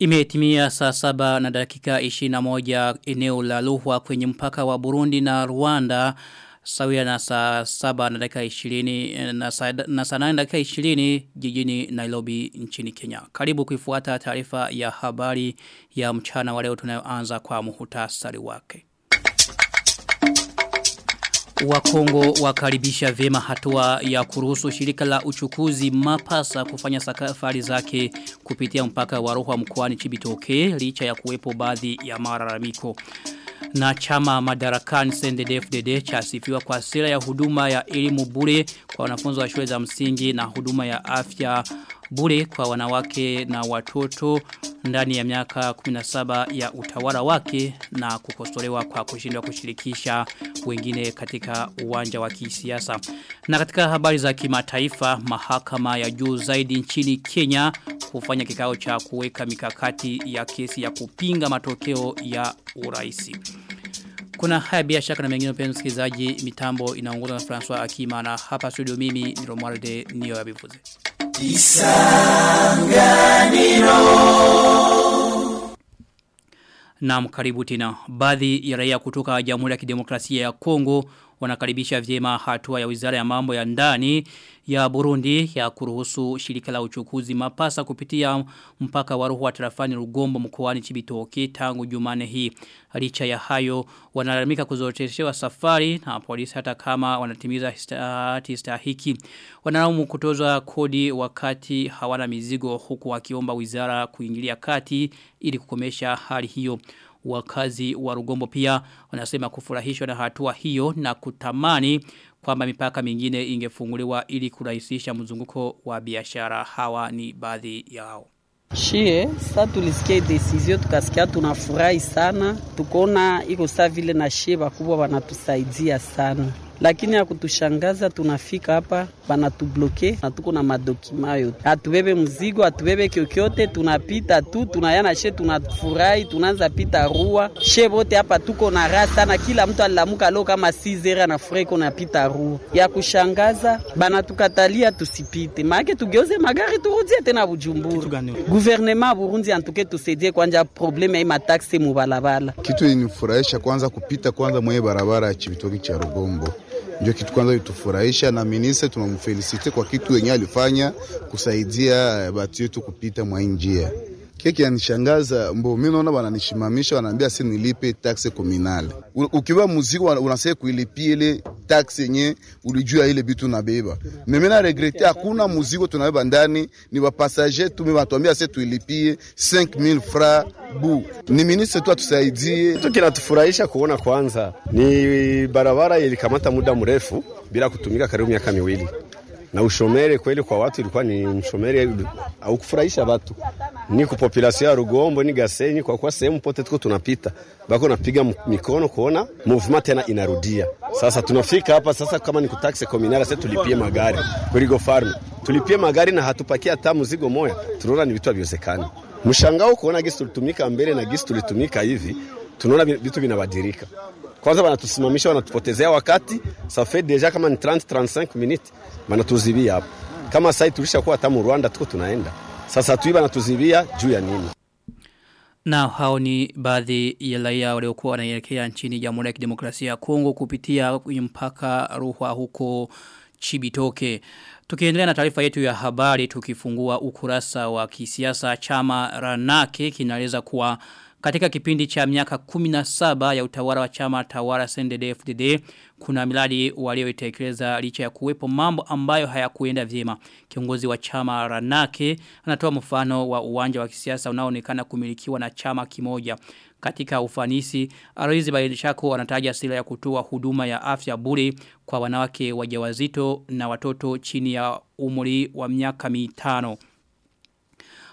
Imetimia saa saba na dakika 21 eneo la Luhwa kwenye mpaka wa Burundi na Rwanda sawia na saa saba na dakika 20 na saa, na nane dakika 20 jijini Nairobi nchini Kenya. Karibu kuifuata taarifa ya habari ya mchana wa leo tunayoanza kwa muhutasari wake. Wakongo wakaribisha vyema hatua ya kuruhusu shirika la uchukuzi mapasa kufanya safari zake kupitia mpaka wa roho mkoani Chibitoke licha ya kuwepo baadhi ya malalamiko. Na chama madarakani CNDD-FDD chasifiwa kwa sera ya huduma ya elimu bure kwa wanafunzi wa shule za msingi na huduma ya afya bure kwa wanawake na watoto ndani ya miaka 17 ya utawala wake na kukosolewa kwa kushindwa kushirikisha wengine katika uwanja wa kisiasa. Na katika habari za kimataifa, mahakama ya juu zaidi nchini Kenya kufanya kikao cha kuweka mikakati ya kesi ya kupinga matokeo ya uraisi. Kuna haya bila shaka na mengine mpenzi msikilizaji mitambo inaongozwa na François Akima na hapa studio mimi ni Romualde Nio Yabivuze. Isanganiro Naam karibu tena. Baadhi ya raia kutoka Jamhuri ya Kidemokrasia ya Kongo wanakaribisha vyema hatua ya Wizara ya Mambo ya Ndani ya Burundi ya kuruhusu shirika la uchukuzi mapasa kupitia mpaka wa ruhu wa tarafani Rugombo mkoani Chibitoke tangu Jumane hii. Licha ya hayo wanalalamika kuzoroteshewa safari na polisi hata kama wanatimiza hati stahiki. Wanalaumu kutozwa kodi wakati hawana mizigo huku wakiomba wizara kuingilia kati ili kukomesha hali hiyo. Wakazi wa Rugombo pia wanasema kufurahishwa na hatua hiyo na kutamani kwamba mipaka mingine ingefunguliwa ili kurahisisha mzunguko wa biashara hawa ni baadhi yao. Shie, sa tulisikia desizio tukasikia tunafurahi sana. Tukona iko saa vile na shie bakubwa wanatusaidia sana. Lakini ya kutushangaza tunafika hapa banatubloke na tuko na madokima yote. Hatubebe mzigo, hatubebe kyokyote, tunapita tu, tunayana she tunafurahi, tunaanza pita rua. She bote hapa tuko na raha sana, kila mtu alilamuka leo kama sizera na furahi kuna pita rua. Ya kushangaza banatukatalia tusipite. Maana tugeuze magari turudie tena Bujumbura. Gouvernement Burundi antuke tusaidie kwanja probleme ya mataksi mubalabala. Kitu inifurahisha kwanza kupita kwanza mwenye barabara ya Chibitoki cha Rugombo ndio kitu kwanza litufurahisha, na ministre tunamfelisite kwa kitu yenye alifanya kusaidia batu yetu kupita mwa njia. Keki yanishangaza mbo, mimi naona wananishimamisha, wanaambia si nilipe taxe communale. Ukiwa muziki unasema kuilipia ile taxe yenye ulijua ile bitu nabeba. Mimi na regrete hakuna muzigo tunabeba ndani, ni wa passager tu, mimi watuambia sasa tuilipie 5000 fra bu. Ni ministre tu atusaidie. Kitu kinatufurahisha kuona kwanza ni barabara ilikamata muda mrefu bila kutumika karibu miaka miwili na ushomere kweli kwa watu ilikuwa ni mshomere au kufurahisha watu. Ni ku population ya Rugombo ni Gasenyi, kwa kuwa sehemu pote tuko tunapita. Bako napiga mikono kuona movement tena inarudia. Sasa tunafika hapa sasa, kama ni kutaxe communal, sasa tulipie magari. Kurigo Farm, tulipie magari na hatupakia hata mzigo moya, tunaona ni vitu haviwezekani. Mshangao kuona gisi tulitumika mbele na gisi tulitumika hivi, tunaona vitu vinabadilika. Kwanza wanatusimamisha wanatupotezea wakati, safe deja kama ni 30 35 minutes wanatuzibia hapo. Kama sasa tulishakuwa hata mu Rwanda tuko tunaenda. Sasa tuiba natuzibia juu ya nini? Na hao ni baadhi ya raia waliokuwa wanaelekea nchini Jamhuri ya Kidemokrasia ya Kongo kupitia mpaka Ruhwa huko Chibitoke. Tukiendelea na taarifa yetu ya habari tukifungua ukurasa wa kisiasa chama Ranake kinaeleza kuwa katika kipindi cha miaka 17 ya utawala wa chama tawala CNDD-FDD kuna miradi walioitekeleza licha ya kuwepo mambo ambayo hayakuenda vyema. Kiongozi wa chama Ranake anatoa mfano wa uwanja wa kisiasa unaoonekana kumilikiwa na chama kimoja. Katika ufanisi, Aloizi Bailishako anataja sila ya kutoa huduma ya afya bure kwa wanawake wajawazito na watoto chini ya umri wa miaka mitano.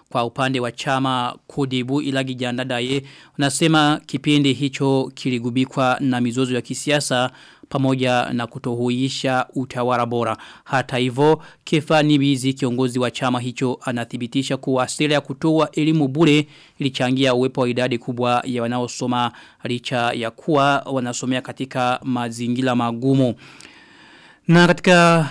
Kwa upande wa chama kudibu ilagi jandadaye, unasema kipindi hicho kiligubikwa na mizozo ya kisiasa pamoja na kutohuisha utawala bora. Hata hivyo, Kefani Bizi kiongozi wa chama hicho anathibitisha kuwa sera ya kutoa elimu bure ilichangia uwepo wa idadi kubwa ya wanaosoma licha ya kuwa wanasomea katika mazingira magumu. Na katika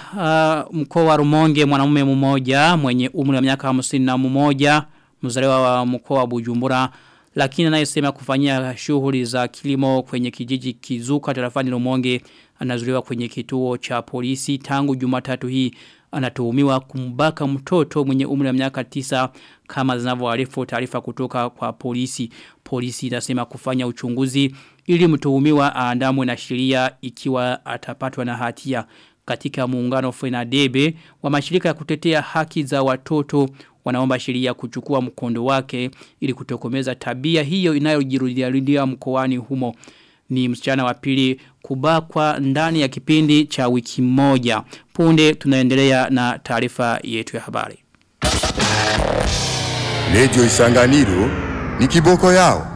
uh, mkoa wa Rumonge mwanamume mmoja mwenye umri wa miaka 51 mzaliwa wa mkoa wa Bujumbura lakini anayesema kufanyia shughuli za kilimo kwenye kijiji Kizuka tarafani Rumonge anazuliwa kwenye kituo cha polisi tangu Jumatatu hii anatuhumiwa kumbaka mtoto mwenye umri wa miaka tisa kama zinavyoarifu taarifa kutoka kwa polisi. Polisi inasema kufanya uchunguzi ili mtuhumiwa aandamwe na sheria ikiwa atapatwa na hatia katika muungano Fenadebe wa mashirika ya kutetea haki za watoto wanaomba sheria kuchukua mkondo wake ili kutokomeza tabia hiyo inayojirudia mkoani humo ni msichana wa pili kubakwa ndani ya kipindi cha wiki moja. Punde tunaendelea na taarifa yetu ya habari. Radio Isanganiro ni kiboko yao.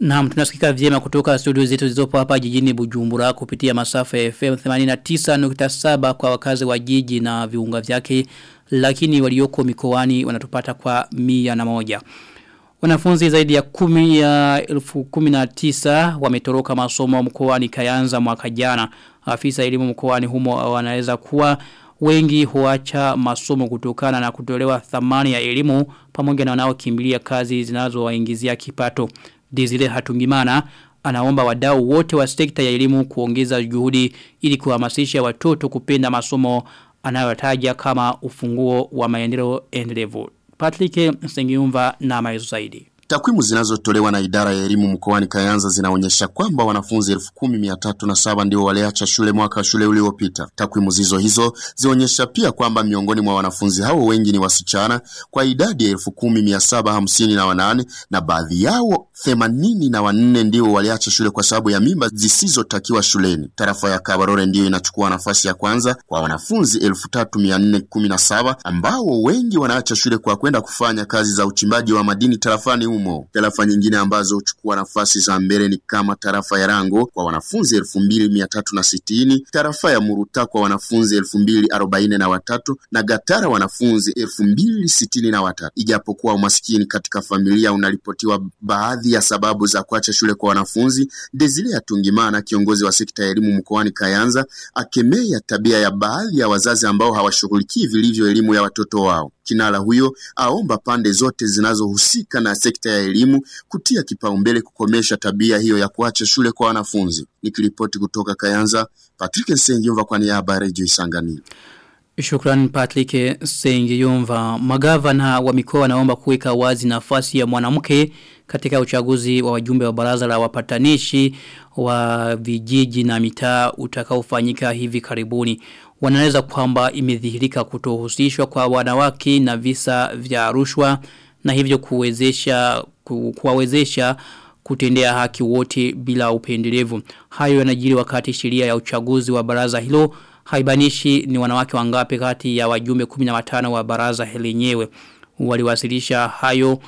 Naam tunasikika vyema kutoka studio zetu zilizopo hapa jijini Bujumbura kupitia masafa ya FM 89.7 kwa wakazi wa jiji na viunga vyake lakini walioko mikoani wanatupata kwa mia na moja. Wanafunzi zaidi ya kumi ya elfu kumi na tisa wametoroka masomo mkoani Kayanza mwaka jana. Afisa elimu mkoani humo wanaweza kuwa wengi huacha masomo kutokana na kutolewa thamani ya elimu pamoja na wanaokimbilia kazi zinazowaingizia kipato. Dizile Hatungimana anaomba wadau wote wa sekta ya elimu kuongeza juhudi ili kuhamasisha watoto kupenda masomo anayotaja kama ufunguo wa maendeleo endelevu. Patrick Sengiumva na maelezo zaidi. Takwimu zinazotolewa na idara ya elimu mkoani Kayanza zinaonyesha kwamba wanafunzi 10307 ndio waliacha shule mwaka wa shule uliopita. Takwimu zizo hizo zionyesha pia kwamba miongoni mwa wanafunzi hao wengi ni wasichana kwa idadi ya 10758 na wanane na baadhi yao 84 ndio waliacha shule kwa sababu ya mimba zisizotakiwa shuleni. Tarafa ya Kabarore ndiyo inachukua nafasi ya kwanza kwa wanafunzi 3417 ambao wengi wanaacha shule kwa kwenda kufanya kazi za uchimbaji wa madini tarafani humo. Tarafa nyingine ambazo huchukua nafasi za mbele ni kama tarafa ya Rango kwa wanafunzi elfu mbili mia tatu na sitini, tarafa ya Muruta kwa wanafunzi elfu mbili arobaini na watatu na Gatara wanafunzi elfu mbili sitini na watatu. Ijapokuwa umasikini katika familia unaripotiwa baadhi ya sababu za kuacha shule kwa wanafunzi, Desire Atungimana, kiongozi wa sekta ya elimu mkoani Kayanza, akemea tabia ya baadhi ya wazazi ambao hawashughulikii vilivyo elimu ya watoto wao. Kinara huyo aomba pande zote zinazohusika na sekta ya elimu kutia kipaumbele kukomesha tabia hiyo ya kuacha shule kwa wanafunzi. Nikiripoti kutoka Kayanza, Patrick Sengiumva kwa niaba ya Radio Isanganiro. Shukran Patrick Sengiyumva. Magavana wa mikoa wanaomba kuweka wazi nafasi ya mwanamke katika uchaguzi wa wajumbe wa baraza la wapatanishi wa vijiji na mitaa utakaofanyika hivi karibuni. Wanaeleza kwamba imedhihirika kutohusishwa kwa wanawake na visa vya rushwa na hivyo kuwezesha ku, kuwawezesha kutendea haki wote bila upendelevu. Hayo yanajiri wakati sheria ya uchaguzi wa baraza hilo haibanishi ni wanawake wangapi kati ya wajumbe 15 wa baraza lenyewe waliwasilisha hayo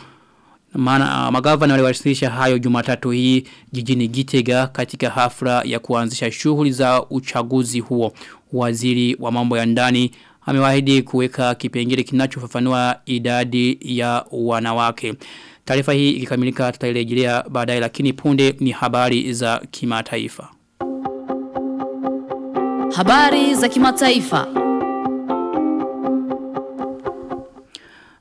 maana magavana waliwasilisha hayo Jumatatu hii jijini Gitega katika hafla ya kuanzisha shughuli za uchaguzi huo. Waziri wa mambo ya ndani amewaahidi kuweka kipengele kinachofafanua idadi ya wanawake. Taarifa hii ikikamilika tutarejelea baadaye lakini punde ni habari za kimataifa. Habari za kimataifa.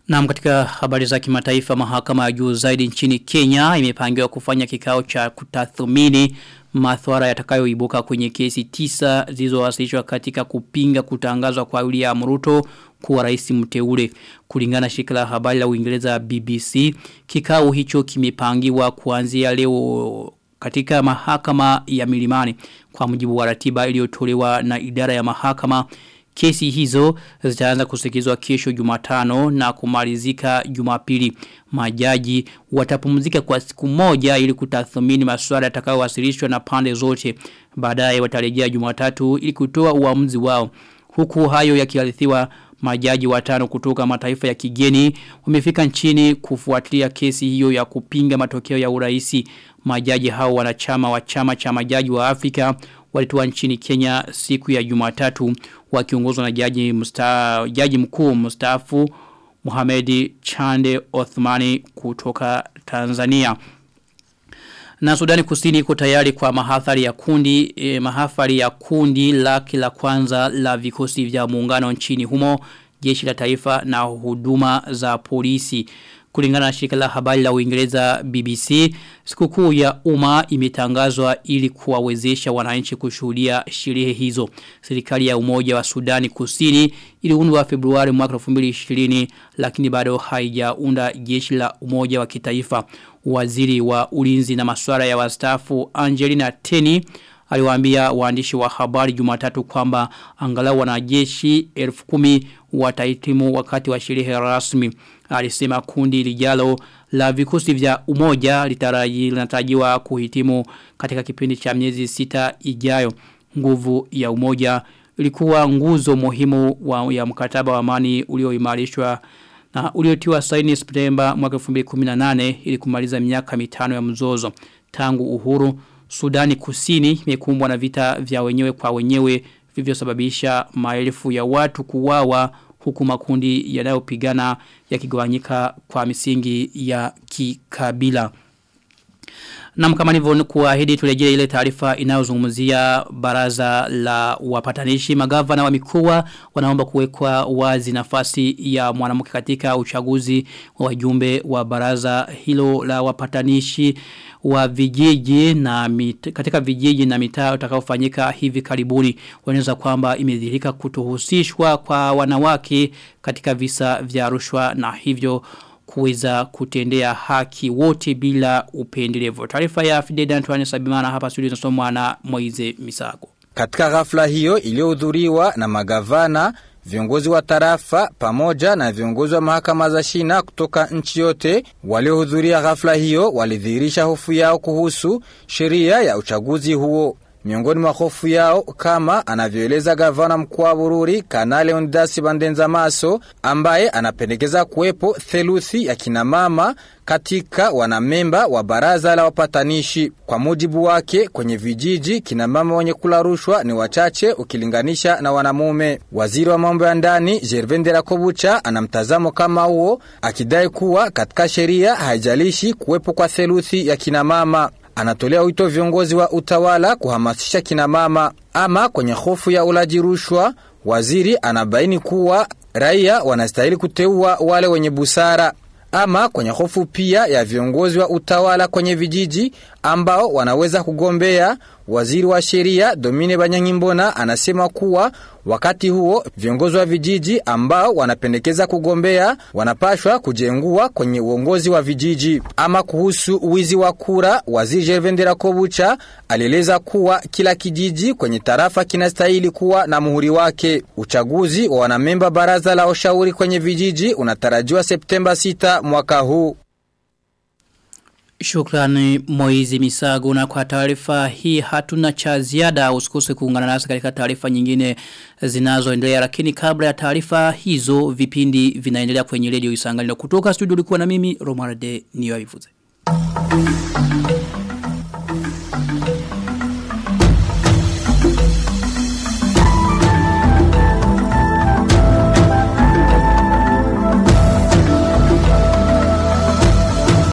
Na katika habari za kimataifa mahakama ya juu zaidi nchini Kenya imepangiwa kufanya kikao cha kutathmini mathwara yatakayoibuka kwenye kesi tisa zilizowasilishwa katika kupinga kutangazwa kwa ya Ruto kuwa rais mteule. Kulingana shirika la habari la Uingereza BBC kikao hicho kimepangiwa kuanzia leo katika mahakama ya Milimani. Kwa mujibu wa ratiba iliyotolewa na idara ya mahakama Kesi hizo zitaanza kusikizwa kesho Jumatano na kumalizika Jumapili. Majaji watapumzika kwa siku moja ili kutathmini masuala yatakayowasilishwa na pande zote. Baadaye watarejea Jumatatu ili kutoa uamuzi wao. Huku hayo yakiarithiwa majaji watano kutoka mataifa ya kigeni wamefika nchini kufuatilia kesi hiyo ya kupinga matokeo ya uraisi. Majaji hao wanachama wa chama cha majaji wa Afrika walitua nchini Kenya siku ya Jumatatu wakiongozwa na jaji msta, jaji mkuu mstaafu Mohamed Chande Othmani kutoka Tanzania. Na Sudani Kusini iko tayari kwa mahafali ya kundi e, mahafali ya kundi la la kwanza la vikosi vya muungano nchini humo jeshi la taifa na huduma za polisi Kulingana na shirika la habari la Uingereza BBC, sikukuu ya umma imetangazwa ili kuwawezesha wananchi kushuhudia sherehe hizo. Serikali ya Umoja wa Sudani Kusini iliundwa Februari mwaka 2020 lakini bado haijaunda jeshi la Umoja wa Kitaifa. Waziri wa Ulinzi na masuala ya wastaafu Angelina Teny aliwaambia waandishi wa habari Jumatatu kwamba angalau wanajeshi 10,000 watahitimu wakati wa sherehe rasmi. Alisema kundi lijalo la vikosi vya umoja linatarajiwa kuhitimu katika kipindi cha miezi sita ijayo. Nguvu ya umoja ilikuwa nguzo muhimu wa, ya mkataba wa amani ulioimarishwa na uliotiwa saini Septemba mwaka 2018 ili kumaliza miaka mitano ya mzozo. Tangu uhuru Sudani Kusini imekumbwa na vita vya wenyewe kwa wenyewe vilivyosababisha maelfu ya watu kuwawa huku makundi yanayopigana yakigawanyika kwa misingi ya kikabila. Na kama nilivyo kuahidi tulejile ile taarifa inayozungumzia baraza la wapatanishi. Magavana wa mikoa wanaomba kuwekwa wazi nafasi ya mwanamke katika uchaguzi wa wajumbe wa baraza hilo la wapatanishi wa vijiji na mit, katika vijiji na mitaa utakaofanyika hivi karibuni. Wanaweza kwamba imedhihirika kutohusishwa kwa wanawake katika visa vya rushwa na hivyo kuweza kutendea haki wote bila upendelevu. Taarifa ya Fideda Antoine Sabimana hapa studio inasomwa na Moize Misago. Katika ghafla hiyo iliyohudhuriwa na magavana, viongozi wa tarafa pamoja na viongozi wa mahakama za shina kutoka nchi yote waliohudhuria ghafla hiyo walidhihirisha hofu yao kuhusu sheria ya uchaguzi huo. Miongoni mwa hofu yao kama anavyoeleza gavana mkuu wa Bururi Kanale Ondasi Bandenza Maso ambaye anapendekeza kuwepo theluthi ya kinamama katika wanamemba wa baraza la wapatanishi. Kwa mujibu wake, kwenye vijiji kinamama wenye kula rushwa ni wachache ukilinganisha na wanamume. Waziri wa mambo ya ndani Gervendera Kobucha ana mtazamo kama huo, akidai kuwa katika sheria haijalishi kuwepo kwa theluthi ya kinamama anatolea wito viongozi wa utawala kuhamasisha kinamama. Ama kwenye hofu ya ulaji rushwa, waziri anabaini kuwa raia wanastahili kuteua wale wenye busara. Ama kwenye hofu pia ya viongozi wa utawala kwenye vijiji ambao wanaweza kugombea, waziri wa sheria Domine Banyangimbona anasema kuwa wakati huo viongozi wa vijiji ambao wanapendekeza kugombea wanapashwa kujengua kwenye uongozi wa vijiji. Ama kuhusu wizi wa kura, waziri Gervendera Kobucha alieleza kuwa kila kijiji kwenye tarafa kinastahili kuwa na muhuri wake. Uchaguzi wa wanamemba baraza la ushauri kwenye vijiji unatarajiwa Septemba 6 mwaka huu. Shukrani Moizi Misago. Na kwa taarifa hii hatuna cha ziada. Usikose kuungana nasi katika taarifa nyingine zinazoendelea. Lakini kabla ya taarifa hizo vipindi vinaendelea kwenye redio Isanganiro kutoka studio ulikuwa na mimi Romarde niyo Thank